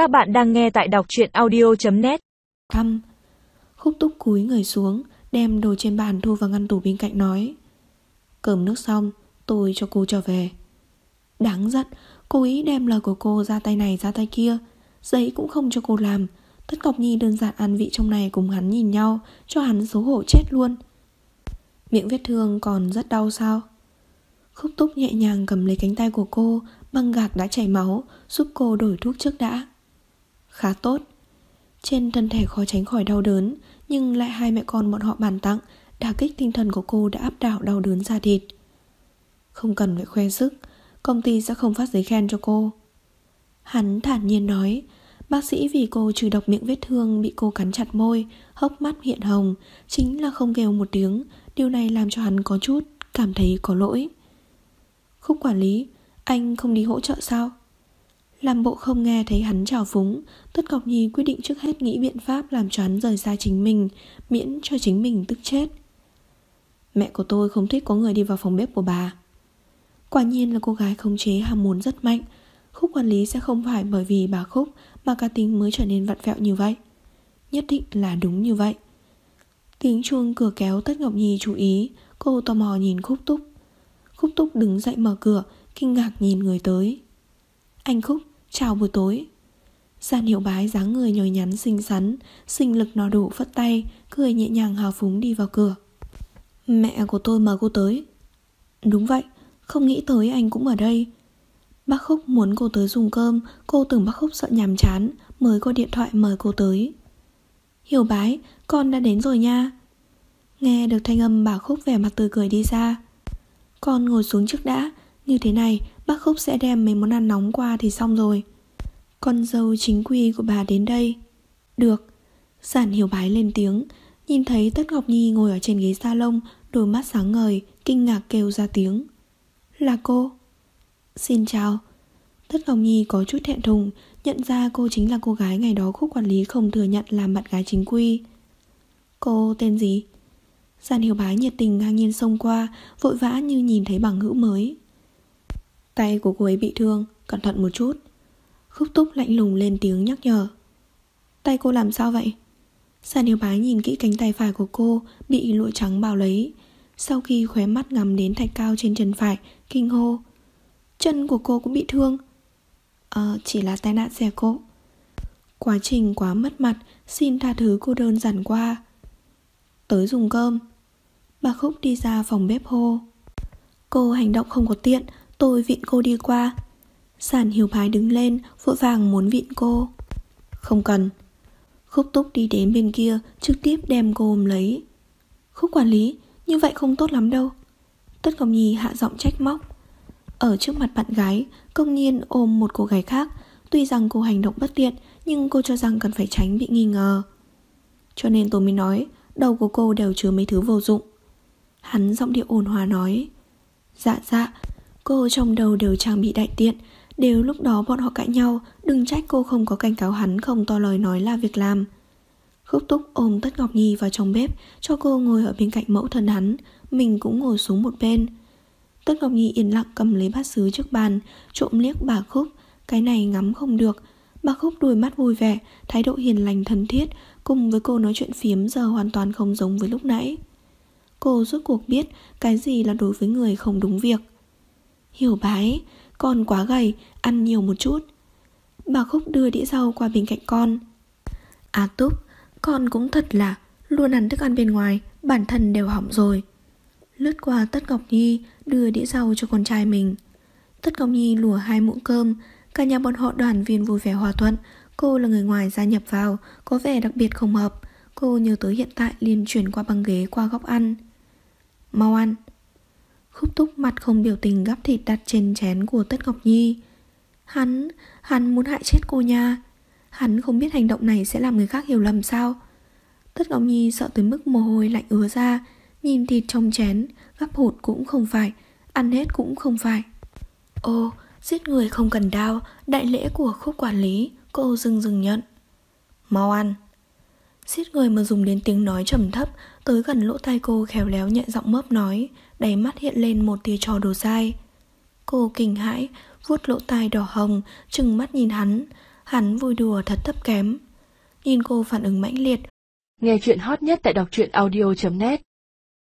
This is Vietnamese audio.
Các bạn đang nghe tại đọc truyện audio.net Thăm. Khúc túc cúi người xuống, Đem đồ trên bàn thu vào ngăn tủ bên cạnh nói, Cơm nước xong, Tôi cho cô trở về. Đáng giận, Cô ý đem lời của cô ra tay này ra tay kia, Giấy cũng không cho cô làm. Tất Ngọc Nhi đơn giản ăn vị trong này cùng hắn nhìn nhau, Cho hắn xấu hổ chết luôn. Miệng vết thương còn rất đau sao? Khúc túc nhẹ nhàng cầm lấy cánh tay của cô, Băng gạc đã chảy máu, Giúp cô đổi thuốc trước đã. Khá tốt. Trên thân thể khó tránh khỏi đau đớn, Nhưng lại hai mẹ con bọn họ bàn tặng, Đả kích tinh thần của cô đã áp đảo đau đớn ra thịt. Không cần phải khoe sức, Công ty sẽ không phát giấy khen cho cô. Hắn thản nhiên nói, Bác sĩ vì cô trừ độc miệng vết thương Bị cô cắn chặt môi, Hốc mắt hiện hồng, Chính là không kêu một tiếng, Điều này làm cho hắn có chút Cảm thấy có lỗi. Khúc quản lý, Anh không đi hỗ trợ sao? Làm bộ không nghe thấy hắn trào phúng Tất Ngọc Nhi quyết định trước hết nghĩ biện pháp Làm cho hắn rời xa chính mình Miễn cho chính mình tức chết. Mẹ của tôi không thích có người đi vào phòng bếp của bà. Quả nhiên là cô gái khống chế ham muốn rất mạnh. Khúc quản lý sẽ không phải bởi vì bà Khúc Mà cá tính mới trở nên vặn vẹo như vậy. Nhất định là đúng như vậy. Tiếng chuông cửa kéo Tất Ngọc Nhi chú ý Cô tò mò nhìn Khúc Túc. Khúc Túc đứng dậy mở cửa Kinh ngạc nhìn người tới. Anh Khúc, chào buổi tối. Giàn hiệu bái dáng người nhồi nhắn xinh xắn Sinh lực nó đủ phất tay Cười nhẹ nhàng hào phúng đi vào cửa. Mẹ của tôi mời cô tới. Đúng vậy Không nghĩ tới anh cũng ở đây. Bác Khúc muốn cô tới dùng cơm Cô tưởng bác Khúc sợ nhàm chán Mới có điện thoại mời cô tới. Hiểu bái, con đã đến rồi nha. Nghe được thanh âm bà Khúc vẻ mặt tươi cười đi ra. Con ngồi xuống trước đã như thế này, bác Khúc sẽ đem mấy món ăn nóng qua thì xong rồi. Con dâu chính quy của bà đến đây. Được. Giản hiểu bái lên tiếng, Nhìn thấy Tất Ngọc Nhi ngồi ở trên ghế salon, Đôi mắt sáng ngời, Kinh ngạc kêu ra tiếng. Là cô. Xin chào. Tất Ngọc Nhi có chút thẹn thùng, Nhận ra cô chính là cô gái ngày đó khúc quản lý không thừa nhận làm bạn gái chính quy. Cô tên gì? Giàn hiểu bái nhiệt tình ngang nhiên xông qua, Vội vã như nhìn thấy bằng hữu mới. Tay của cô ấy bị thương, Cẩn thận một chút. Khúc túc lạnh lùng lên tiếng nhắc nhở. Tay cô làm sao vậy? Giàn hiểu bá nhìn kỹ cánh tay phải của cô, Bị lụa trắng bao lấy. Sau khi khóe mắt ngắm đến thạch cao trên chân phải, Kinh hô. Chân của cô cũng bị thương. Ờ chỉ là tai nạn xe cộ. Quá trình quá mất mặt, Xin tha thứ cô đơn giản qua. Tới dùng cơm. Bà Khúc đi ra phòng bếp hô. Cô hành động không có tiện Tôi vịn cô đi qua. Sản hiểu bái đứng lên, Vội vàng muốn vịn cô. Không cần. Khúc túc đi đến bên kia, Trực tiếp đem cô ôm lấy. Khúc quản lý, Như vậy không tốt lắm đâu. Tất Công Nhi hạ giọng trách móc. Ở trước mặt bạn gái, Công nhiên ôm một cô gái khác. Tuy rằng cô hành động bất tiện, Nhưng cô cho rằng cần phải tránh bị nghi ngờ. Cho nên tôi mới nói, Đầu của cô đều chứa mấy thứ vô dụng. Hắn giọng điệu ồn hòa nói Dạ dạ Cô trong đầu đều trang bị đại tiện. Đều lúc đó bọn họ cãi nhau, Đừng trách cô không có cảnh cáo hắn Không to lời nói là việc làm. Khúc túc ôm Tất Ngọc Nhi vào trong bếp, Cho cô ngồi ở bên cạnh mẫu thân hắn. Mình cũng ngồi xuống một bên. Tất Ngọc Nhi yên lặng cầm lấy bát sứ trước bàn, Trộm liếc bà Khúc. Cái này ngắm không được. Bà Khúc đôi mắt vui vẻ, Thái độ hiền lành thân thiết, Cùng với cô nói chuyện phiếm giờ hoàn toàn không giống với lúc nãy. Cô rốt cuộc biết Cái gì là đối với người không đúng việc. Hiểu bái Con quá gầy, Ăn nhiều một chút. Bà Khúc đưa đĩa rau qua bên cạnh con. À Túc, Con cũng thật là Luôn ăn thức ăn bên ngoài, Bản thân đều hỏng rồi. Lướt qua Tất Ngọc Nhi, Đưa đĩa rau cho con trai mình. Tất Ngọc Nhi lùa hai muỗng cơm, Cả nhà bọn họ đoàn viên vui vẻ hòa thuận. Cô là người ngoài gia nhập vào, Có vẻ đặc biệt không hợp. Cô nhớ tới hiện tại liền chuyển qua băng ghế qua góc ăn. Mau ăn. Khúc túc mặt không biểu tình gắp thịt đặt trên chén của Tất Ngọc Nhi. Hắn, hắn muốn hại chết cô nha. Hắn không biết hành động này sẽ làm người khác hiểu lầm sao. Tất Ngọc Nhi sợ tới mức mồ hôi lạnh ứa ra. Nhìn thịt trong chén Gắp hụt cũng không phải Ăn hết cũng không phải. Ô, giết người không cần đau Đại lễ của khúc quản lý Cô dừng dừng nhận. Mau ăn xiết người mà dùng đến tiếng nói trầm thấp, Tới gần lỗ tai cô khéo léo nhẹ giọng mớp nói, Đáy mắt hiện lên một tia trò đồ dai. Cô kinh hãi, vuốt lỗ tai đỏ hồng Trừng mắt nhìn hắn. Hắn vui đùa thật thấp kém. Nhìn cô phản ứng mãnh liệt. Nghe chuyện hot nhất tại đọc truyện audio.net